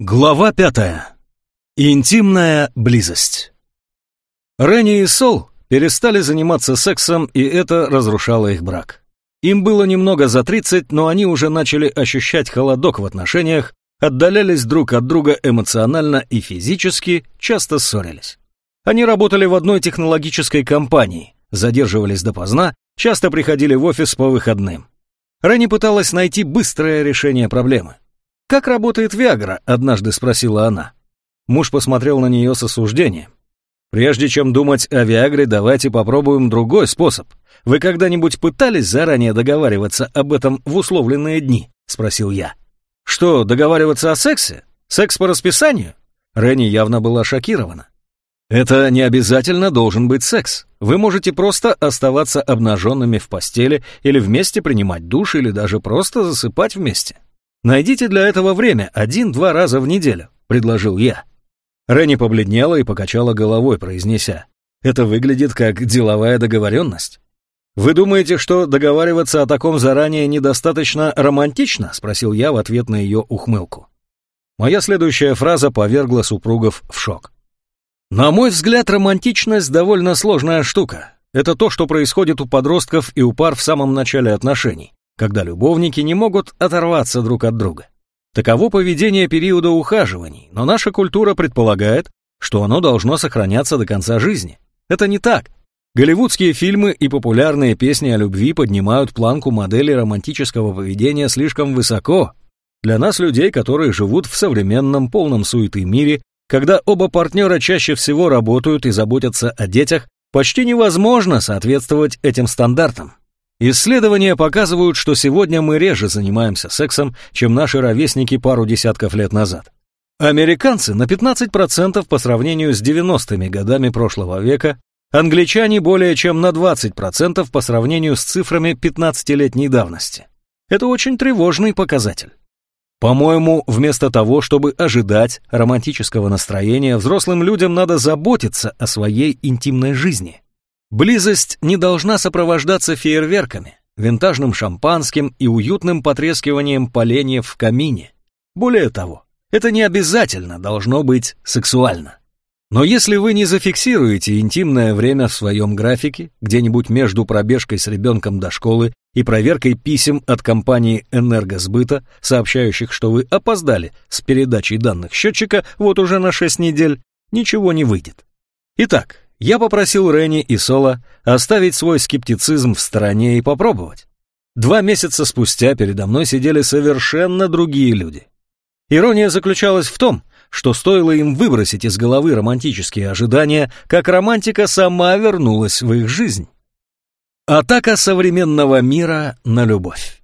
Глава пятая. Интимная близость. Ренни и Сол перестали заниматься сексом, и это разрушало их брак. Им было немного за 30, но они уже начали ощущать холодок в отношениях, отдалялись друг от друга эмоционально и физически, часто ссорились. Они работали в одной технологической компании, задерживались допоздна, часто приходили в офис по выходным. Ренни пыталась найти быстрое решение проблемы. «Как работает Виагра?» — однажды спросила она. Муж посмотрел на нее с осуждением. «Прежде чем думать о Виагре, давайте попробуем другой способ. Вы когда-нибудь пытались заранее договариваться об этом в условленные дни?» — спросил я. «Что, договариваться о сексе? Секс по расписанию?» Ренни явно была шокирована. «Это не обязательно должен быть секс. Вы можете просто оставаться обнаженными в постели или вместе принимать душ или даже просто засыпать вместе. «Найдите для этого время один-два раза в неделю», — предложил я. Ренни побледнела и покачала головой, произнеся. «Это выглядит как деловая договоренность». «Вы думаете, что договариваться о таком заранее недостаточно романтично?» — спросил я в ответ на ее ухмылку. Моя следующая фраза повергла супругов в шок. На мой взгляд, романтичность довольно сложная штука. Это то, что происходит у подростков и у пар в самом начале отношений когда любовники не могут оторваться друг от друга. Таково поведение периода ухаживаний, но наша культура предполагает, что оно должно сохраняться до конца жизни. Это не так. Голливудские фильмы и популярные песни о любви поднимают планку модели романтического поведения слишком высоко. Для нас, людей, которые живут в современном полном суеты мире, когда оба партнера чаще всего работают и заботятся о детях, почти невозможно соответствовать этим стандартам. Исследования показывают, что сегодня мы реже занимаемся сексом, чем наши ровесники пару десятков лет назад. Американцы на 15% по сравнению с 90-ми годами прошлого века, англичане более чем на 20% по сравнению с цифрами 15-летней давности. Это очень тревожный показатель. По-моему, вместо того, чтобы ожидать романтического настроения, взрослым людям надо заботиться о своей интимной жизни – Близость не должна сопровождаться фейерверками, винтажным шампанским и уютным потрескиванием поленьев в камине. Более того, это не обязательно должно быть сексуально. Но если вы не зафиксируете интимное время в своем графике, где-нибудь между пробежкой с ребенком до школы и проверкой писем от компании энергосбыта, сообщающих, что вы опоздали с передачей данных счетчика вот уже на 6 недель, ничего не выйдет. Итак, я попросил Ренни и Соло оставить свой скептицизм в стороне и попробовать. Два месяца спустя передо мной сидели совершенно другие люди. Ирония заключалась в том, что стоило им выбросить из головы романтические ожидания, как романтика сама вернулась в их жизнь. Атака современного мира на любовь.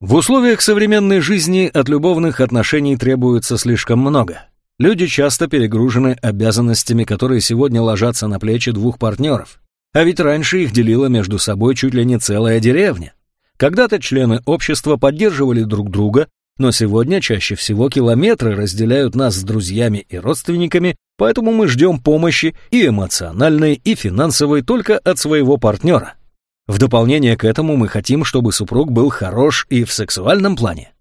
В условиях современной жизни от любовных отношений требуется слишком много. Люди часто перегружены обязанностями, которые сегодня ложатся на плечи двух партнеров. А ведь раньше их делила между собой чуть ли не целая деревня. Когда-то члены общества поддерживали друг друга, но сегодня чаще всего километры разделяют нас с друзьями и родственниками, поэтому мы ждем помощи и эмоциональной, и финансовой только от своего партнера. В дополнение к этому мы хотим, чтобы супруг был хорош и в сексуальном плане.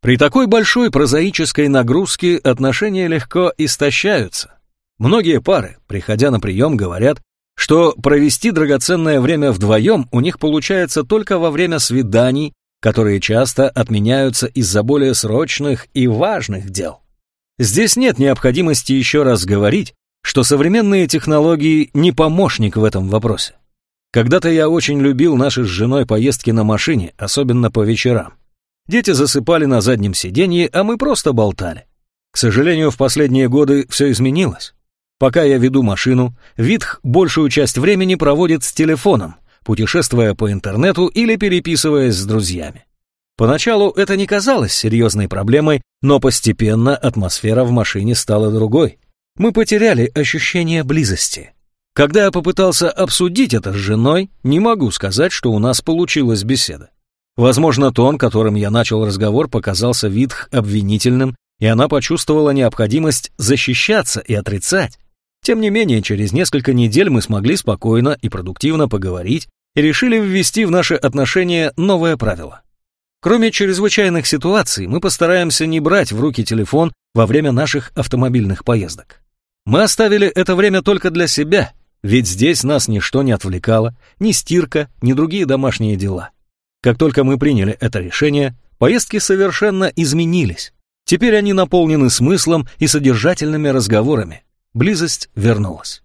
При такой большой прозаической нагрузке отношения легко истощаются. Многие пары, приходя на прием, говорят, что провести драгоценное время вдвоем у них получается только во время свиданий, которые часто отменяются из-за более срочных и важных дел. Здесь нет необходимости еще раз говорить, что современные технологии не помощник в этом вопросе. Когда-то я очень любил наши с женой поездки на машине, особенно по вечерам. Дети засыпали на заднем сиденье, а мы просто болтали. К сожалению, в последние годы все изменилось. Пока я веду машину, Витх большую часть времени проводит с телефоном, путешествуя по интернету или переписываясь с друзьями. Поначалу это не казалось серьезной проблемой, но постепенно атмосфера в машине стала другой. Мы потеряли ощущение близости. Когда я попытался обсудить это с женой, не могу сказать, что у нас получилась беседа. Возможно, тон, которым я начал разговор, показался Витх обвинительным, и она почувствовала необходимость защищаться и отрицать. Тем не менее, через несколько недель мы смогли спокойно и продуктивно поговорить и решили ввести в наши отношения новое правило. Кроме чрезвычайных ситуаций, мы постараемся не брать в руки телефон во время наших автомобильных поездок. Мы оставили это время только для себя, ведь здесь нас ничто не отвлекало, ни стирка, ни другие домашние дела. Как только мы приняли это решение, поездки совершенно изменились. Теперь они наполнены смыслом и содержательными разговорами. Близость вернулась.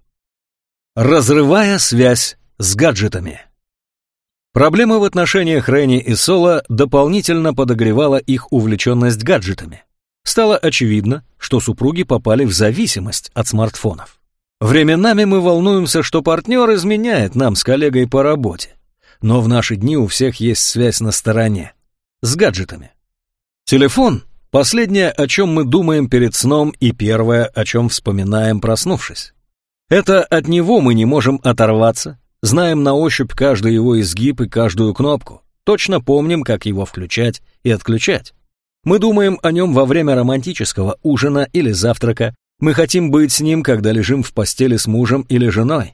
Разрывая связь с гаджетами. Проблема в отношениях Ренни и Соло дополнительно подогревала их увлеченность гаджетами. Стало очевидно, что супруги попали в зависимость от смартфонов. Временами мы волнуемся, что партнер изменяет нам с коллегой по работе. Но в наши дни у всех есть связь на стороне. С гаджетами. Телефон — последнее, о чем мы думаем перед сном и первое, о чем вспоминаем, проснувшись. Это от него мы не можем оторваться, Знаем на ощупь каждый его изгиб и каждую кнопку. Точно помним, как его включать и отключать. Мы думаем о нем во время романтического ужина или завтрака. Мы хотим быть с ним, когда лежим в постели с мужем или женой.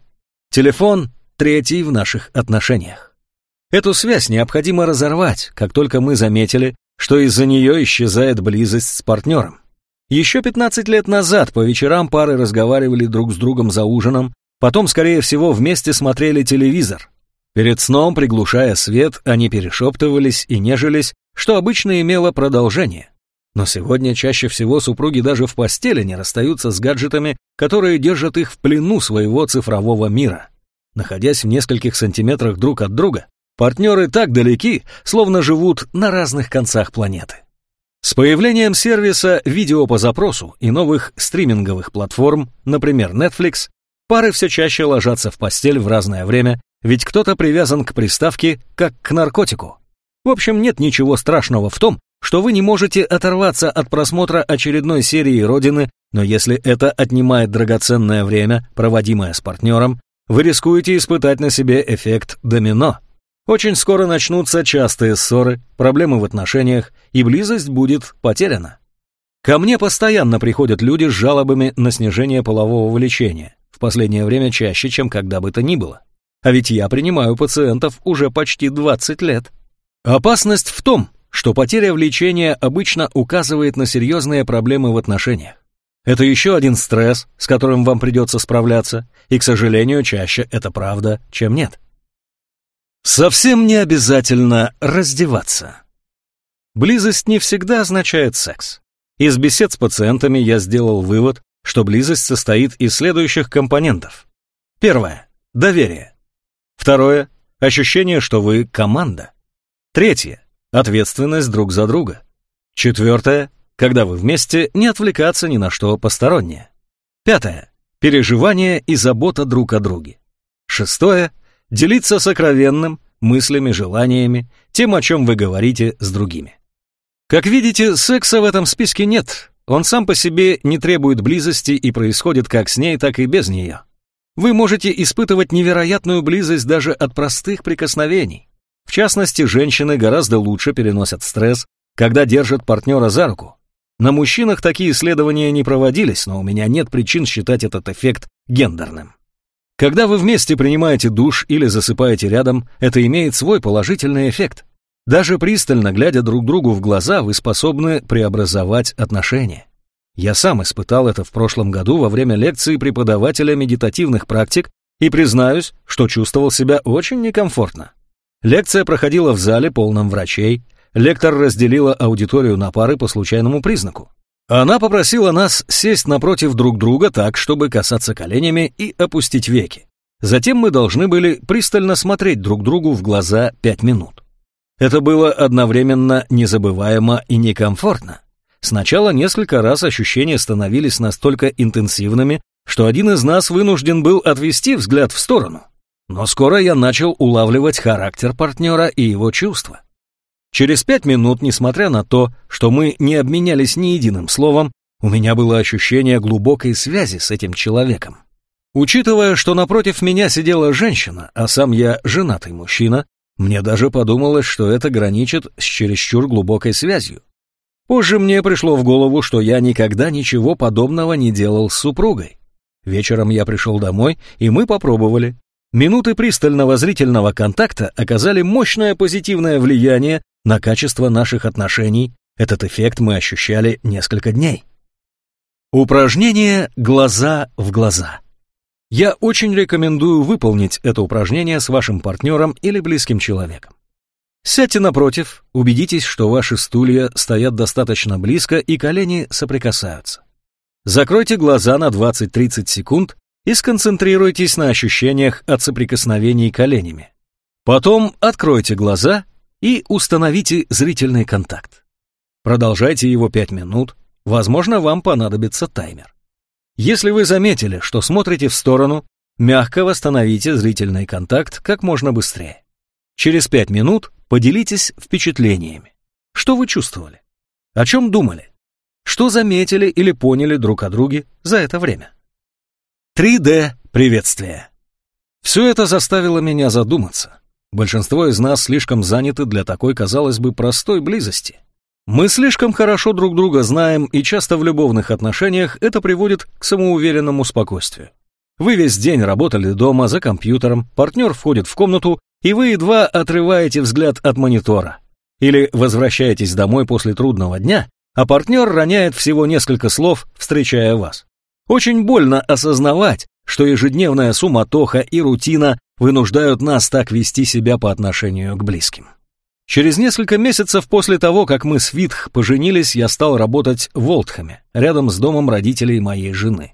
Телефон — третий в наших отношениях. Эту связь необходимо разорвать, как только мы заметили, что из-за нее исчезает близость с партнером. Еще 15 лет назад по вечерам пары разговаривали друг с другом за ужином, Потом, скорее всего, вместе смотрели телевизор. Перед сном, приглушая свет, они перешептывались и нежились, что обычно имело продолжение. Но сегодня чаще всего супруги даже в постели не расстаются с гаджетами, которые держат их в плену своего цифрового мира. Находясь в нескольких сантиметрах друг от друга, партнеры так далеки, словно живут на разных концах планеты. С появлением сервиса видео по запросу и новых стриминговых платформ, например, Netflix, Пары все чаще ложатся в постель в разное время, ведь кто-то привязан к приставке, как к наркотику. В общем, нет ничего страшного в том, что вы не можете оторваться от просмотра очередной серии «Родины», но если это отнимает драгоценное время, проводимое с партнером, вы рискуете испытать на себе эффект домино. Очень скоро начнутся частые ссоры, проблемы в отношениях, и близость будет потеряна. Ко мне постоянно приходят люди с жалобами на снижение полового влечения в последнее время чаще, чем когда бы то ни было. А ведь я принимаю пациентов уже почти 20 лет. Опасность в том, что потеря влечения обычно указывает на серьезные проблемы в отношениях. Это еще один стресс, с которым вам придется справляться, и, к сожалению, чаще это правда, чем нет. Совсем не обязательно раздеваться. Близость не всегда означает секс. Из бесед с пациентами я сделал вывод, что близость состоит из следующих компонентов. Первое – доверие. Второе – ощущение, что вы команда. Третье – ответственность друг за друга. Четвертое – когда вы вместе, не отвлекаться ни на что постороннее. Пятое – переживание и забота друг о друге. Шестое – делиться сокровенным, мыслями, желаниями, тем, о чем вы говорите с другими. Как видите, секса в этом списке нет, он сам по себе не требует близости и происходит как с ней, так и без нее. Вы можете испытывать невероятную близость даже от простых прикосновений. В частности, женщины гораздо лучше переносят стресс, когда держат партнера за руку. На мужчинах такие исследования не проводились, но у меня нет причин считать этот эффект гендерным. Когда вы вместе принимаете душ или засыпаете рядом, это имеет свой положительный эффект. Даже пристально глядя друг другу в глаза, вы способны преобразовать отношения. Я сам испытал это в прошлом году во время лекции преподавателя медитативных практик и признаюсь, что чувствовал себя очень некомфортно. Лекция проходила в зале, полном врачей. Лектор разделила аудиторию на пары по случайному признаку. Она попросила нас сесть напротив друг друга так, чтобы касаться коленями и опустить веки. Затем мы должны были пристально смотреть друг другу в глаза пять минут. Это было одновременно незабываемо и некомфортно. Сначала несколько раз ощущения становились настолько интенсивными, что один из нас вынужден был отвести взгляд в сторону. Но скоро я начал улавливать характер партнера и его чувства. Через пять минут, несмотря на то, что мы не обменялись ни единым словом, у меня было ощущение глубокой связи с этим человеком. Учитывая, что напротив меня сидела женщина, а сам я женатый мужчина, мне даже подумалось, что это граничит с чересчур глубокой связью. Позже мне пришло в голову, что я никогда ничего подобного не делал с супругой. Вечером я пришел домой, и мы попробовали. Минуты пристального зрительного контакта оказали мощное позитивное влияние на качество наших отношений. Этот эффект мы ощущали несколько дней. Упражнение «Глаза в глаза». Я очень рекомендую выполнить это упражнение с вашим партнером или близким человеком. Сядьте напротив, убедитесь, что ваши стулья стоят достаточно близко и колени соприкасаются. Закройте глаза на 20-30 секунд и сконцентрируйтесь на ощущениях от соприкосновений коленями. Потом откройте глаза и установите зрительный контакт. Продолжайте его 5 минут, возможно, вам понадобится таймер. Если вы заметили, что смотрите в сторону, мягко восстановите зрительный контакт как можно быстрее. Через 5 минут поделитесь впечатлениями. Что вы чувствовали? О чем думали? Что заметили или поняли друг о друге за это время? 3D приветствие. Все это заставило меня задуматься. Большинство из нас слишком заняты для такой, казалось бы, простой близости. Мы слишком хорошо друг друга знаем, и часто в любовных отношениях это приводит к самоуверенному спокойствию. Вы весь день работали дома за компьютером, партнер входит в комнату, и вы едва отрываете взгляд от монитора. Или возвращаетесь домой после трудного дня, а партнер роняет всего несколько слов, встречая вас. Очень больно осознавать, что ежедневная суматоха и рутина вынуждают нас так вести себя по отношению к близким. Через несколько месяцев после того, как мы с Витх поженились, я стал работать в Олдхаме, рядом с домом родителей моей жены.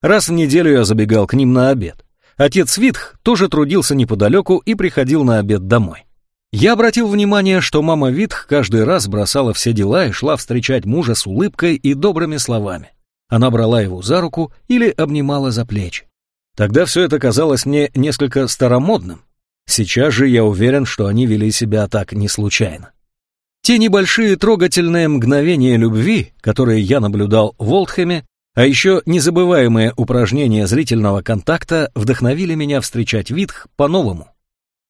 Раз в неделю я забегал к ним на обед. Отец Витх тоже трудился неподалеку и приходил на обед домой. Я обратил внимание, что мама Витх каждый раз бросала все дела и шла встречать мужа с улыбкой и добрыми словами. Она брала его за руку или обнимала за плечи. Тогда все это казалось мне несколько старомодным. Сейчас же я уверен, что они вели себя так не случайно. Те небольшие трогательные мгновения любви, которые я наблюдал в Олдхэме, а еще незабываемые упражнения зрительного контакта вдохновили меня встречать Витх по-новому.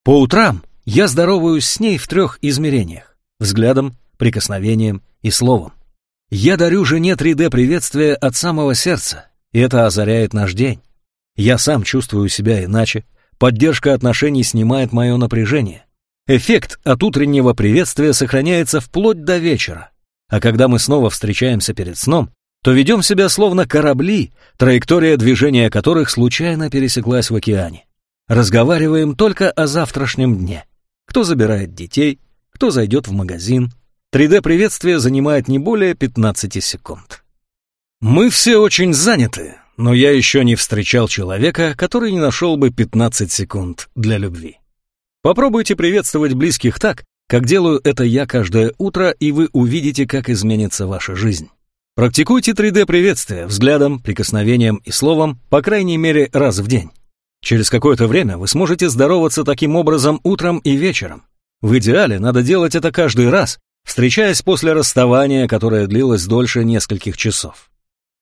По утрам я здороваюсь с ней в трех измерениях – взглядом, прикосновением и словом. Я дарю жене 3D-приветствие от самого сердца, и это озаряет наш день. Я сам чувствую себя иначе, поддержка отношений снимает мое напряжение. Эффект от утреннего приветствия сохраняется вплоть до вечера. А когда мы снова встречаемся перед сном, то ведем себя словно корабли, траектория движения которых случайно пересеклась в океане. Разговариваем только о завтрашнем дне. Кто забирает детей, кто зайдет в магазин, 3D-приветствие занимает не более 15 секунд. Мы все очень заняты, но я еще не встречал человека, который не нашел бы 15 секунд для любви. Попробуйте приветствовать близких так, как делаю это я каждое утро, и вы увидите, как изменится ваша жизнь. Практикуйте 3D-приветствие взглядом, прикосновением и словом, по крайней мере, раз в день. Через какое-то время вы сможете здороваться таким образом утром и вечером. В идеале надо делать это каждый раз, встречаясь после расставания, которое длилось дольше нескольких часов.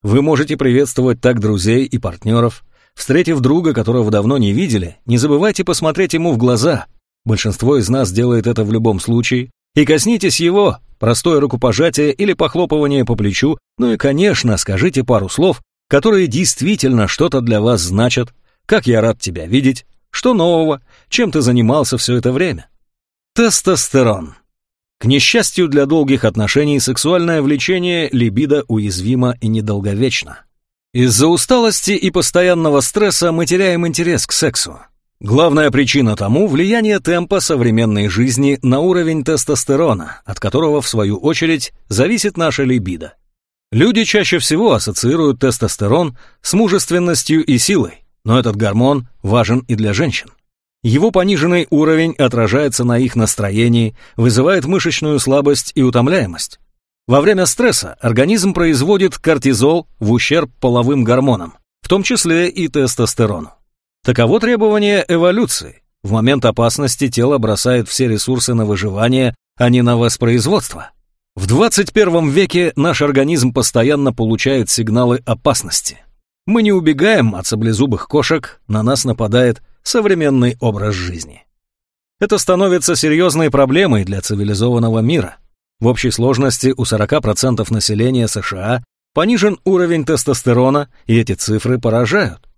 Вы можете приветствовать так друзей и партнеров. Встретив друга, которого давно не видели, не забывайте посмотреть ему в глаза. Большинство из нас делает это в любом случае. И коснитесь его, простое рукопожатие или похлопывание по плечу, ну и, конечно, скажите пару слов, которые действительно что-то для вас значат. Как я рад тебя видеть, что нового, чем ты занимался все это время. Тестостерон. К несчастью для долгих отношений, сексуальное влечение либидо уязвимо и недолговечно. Из-за усталости и постоянного стресса мы теряем интерес к сексу. Главная причина тому – влияние темпа современной жизни на уровень тестостерона, от которого, в свою очередь, зависит наша либидо. Люди чаще всего ассоциируют тестостерон с мужественностью и силой, но этот гормон важен и для женщин. Его пониженный уровень отражается на их настроении, вызывает мышечную слабость и утомляемость. Во время стресса организм производит кортизол в ущерб половым гормонам, в том числе и тестостерону. Таково требование эволюции. В момент опасности тело бросает все ресурсы на выживание, а не на воспроизводство. В 21 веке наш организм постоянно получает сигналы опасности. Мы не убегаем от саблезубых кошек, на нас нападает современный образ жизни. Это становится серьезной проблемой для цивилизованного мира. В общей сложности у 40% населения США понижен уровень тестостерона, и эти цифры поражают.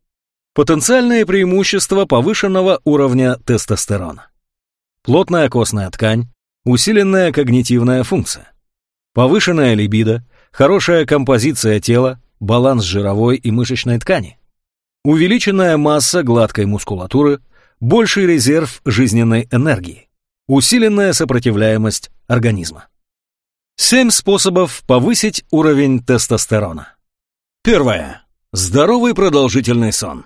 Потенциальные преимущества повышенного уровня тестостерона. Плотная костная ткань, усиленная когнитивная функция, повышенная либидо, хорошая композиция тела, баланс жировой и мышечной ткани, увеличенная масса гладкой мускулатуры, больший резерв жизненной энергии, усиленная сопротивляемость организма. Семь способов повысить уровень тестостерона. Первое. Здоровый продолжительный сон.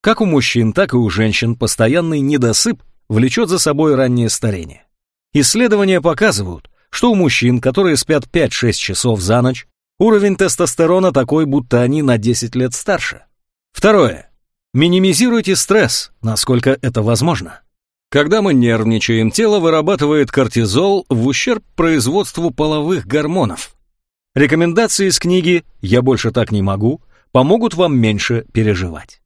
Как у мужчин, так и у женщин постоянный недосып влечет за собой раннее старение. Исследования показывают, что у мужчин, которые спят 5-6 часов за ночь, уровень тестостерона такой, будто они на 10 лет старше. Второе. Минимизируйте стресс, насколько это возможно. Когда мы нервничаем, тело вырабатывает кортизол в ущерб производству половых гормонов. Рекомендации из книги «Я больше так не могу» помогут вам меньше переживать.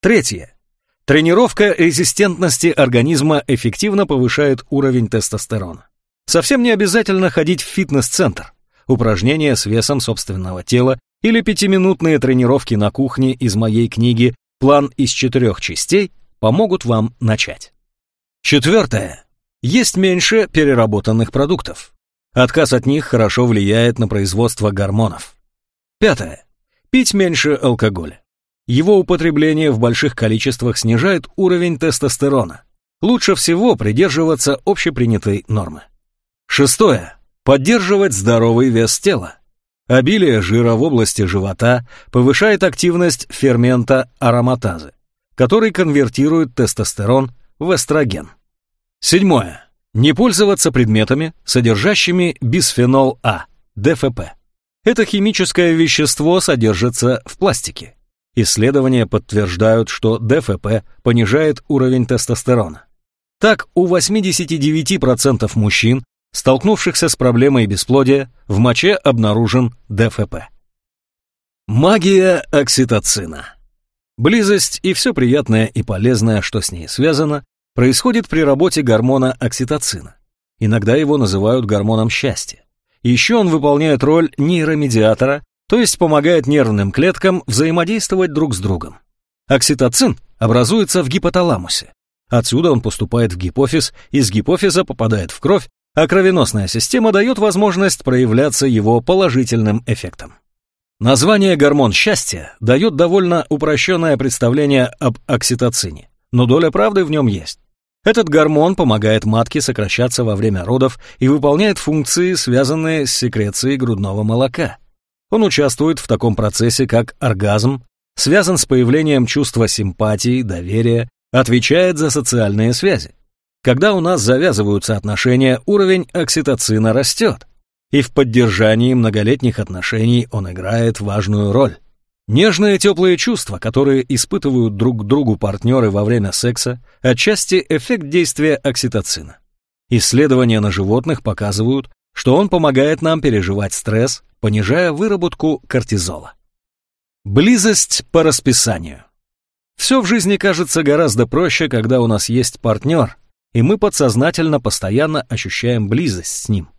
Третье. Тренировка резистентности организма эффективно повышает уровень тестостерона. Совсем не обязательно ходить в фитнес-центр. Упражнения с весом собственного тела или пятиминутные тренировки на кухне из моей книги «План из четырех частей» помогут вам начать. Четвертое. Есть меньше переработанных продуктов. Отказ от них хорошо влияет на производство гормонов. Пятое. Пить меньше алкоголя. Его употребление в больших количествах снижает уровень тестостерона. Лучше всего придерживаться общепринятой нормы. Шестое. Поддерживать здоровый вес тела. Обилие жира в области живота повышает активность фермента ароматазы, который конвертирует тестостерон в эстроген. Седьмое. Не пользоваться предметами, содержащими бисфенол А, ДФП. Это химическое вещество содержится в пластике. Исследования подтверждают, что ДФП понижает уровень тестостерона. Так, у 89% мужчин, столкнувшихся с проблемой бесплодия, в моче обнаружен ДФП. Магия окситоцина. Близость и все приятное и полезное, что с ней связано, происходит при работе гормона окситоцина. Иногда его называют гормоном счастья. Еще он выполняет роль нейромедиатора то есть помогает нервным клеткам взаимодействовать друг с другом. Окситоцин образуется в гипоталамусе. Отсюда он поступает в гипофиз, из гипофиза попадает в кровь, а кровеносная система дает возможность проявляться его положительным эффектом. Название гормон счастья дает довольно упрощенное представление об окситоцине, но доля правды в нем есть. Этот гормон помогает матке сокращаться во время родов и выполняет функции, связанные с секрецией грудного молока. Он участвует в таком процессе, как оргазм, связан с появлением чувства симпатии, доверия, отвечает за социальные связи. Когда у нас завязываются отношения, уровень окситоцина растет, и в поддержании многолетних отношений он играет важную роль. Нежные теплые чувства, которые испытывают друг к другу партнеры во время секса, отчасти эффект действия окситоцина. Исследования на животных показывают, что он помогает нам переживать стресс, понижая выработку кортизола. Близость по расписанию. Все в жизни кажется гораздо проще, когда у нас есть партнер, и мы подсознательно постоянно ощущаем близость с ним.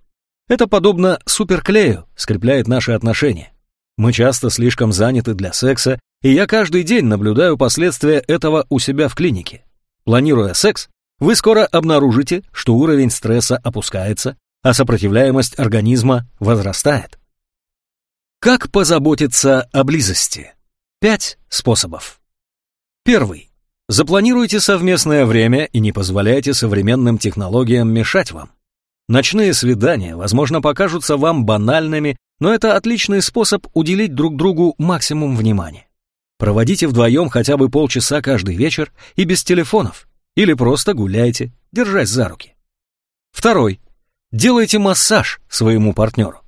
Это подобно суперклею, скрепляет наши отношения. Мы часто слишком заняты для секса, и я каждый день наблюдаю последствия этого у себя в клинике. Планируя секс, вы скоро обнаружите, что уровень стресса опускается, а сопротивляемость организма возрастает. Как позаботиться о близости? Пять способов. Первый. Запланируйте совместное время и не позволяйте современным технологиям мешать вам. Ночные свидания, возможно, покажутся вам банальными, но это отличный способ уделить друг другу максимум внимания. Проводите вдвоем хотя бы полчаса каждый вечер и без телефонов, или просто гуляйте, держась за руки. Второй. Делайте массаж своему партнеру.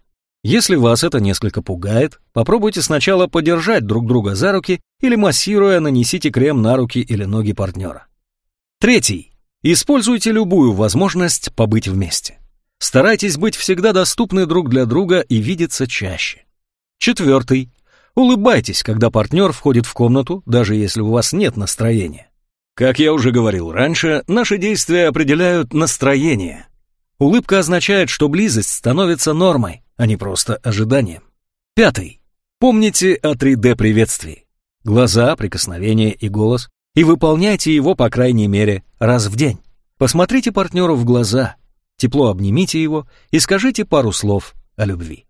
Если вас это несколько пугает, попробуйте сначала подержать друг друга за руки или массируя нанесите крем на руки или ноги партнера. Третий. Используйте любую возможность побыть вместе. Старайтесь быть всегда доступны друг для друга и видеться чаще. Четвертый. Улыбайтесь, когда партнер входит в комнату, даже если у вас нет настроения. Как я уже говорил раньше, наши действия определяют настроение, Улыбка означает, что близость становится нормой, а не просто ожиданием. Пятый. Помните о 3D-приветствии. Глаза, прикосновение и голос. И выполняйте его, по крайней мере, раз в день. Посмотрите партнеру в глаза, тепло обнимите его и скажите пару слов о любви.